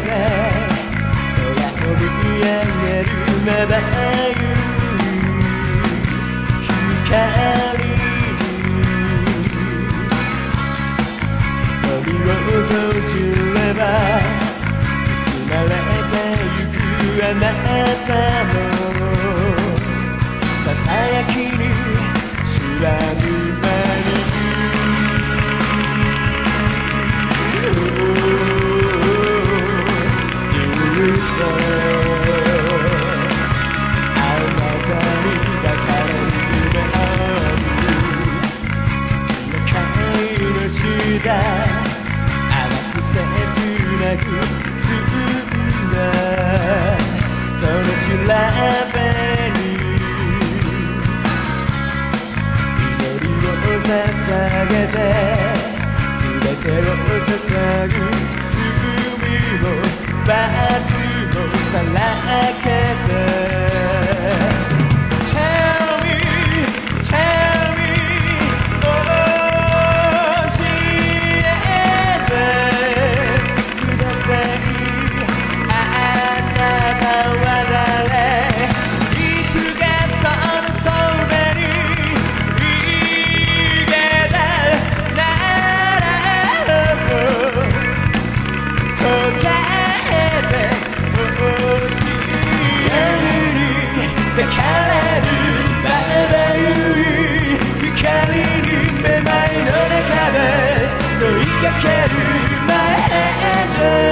て空を見上げるまばゆ光瞳を閉じれば包まれてゆくあなたのささやきに知らぬ間甘く切なく澄んだその調べに祈りを捧げて抱かれる。まばゆい光にめまいの中で追いかける。前へ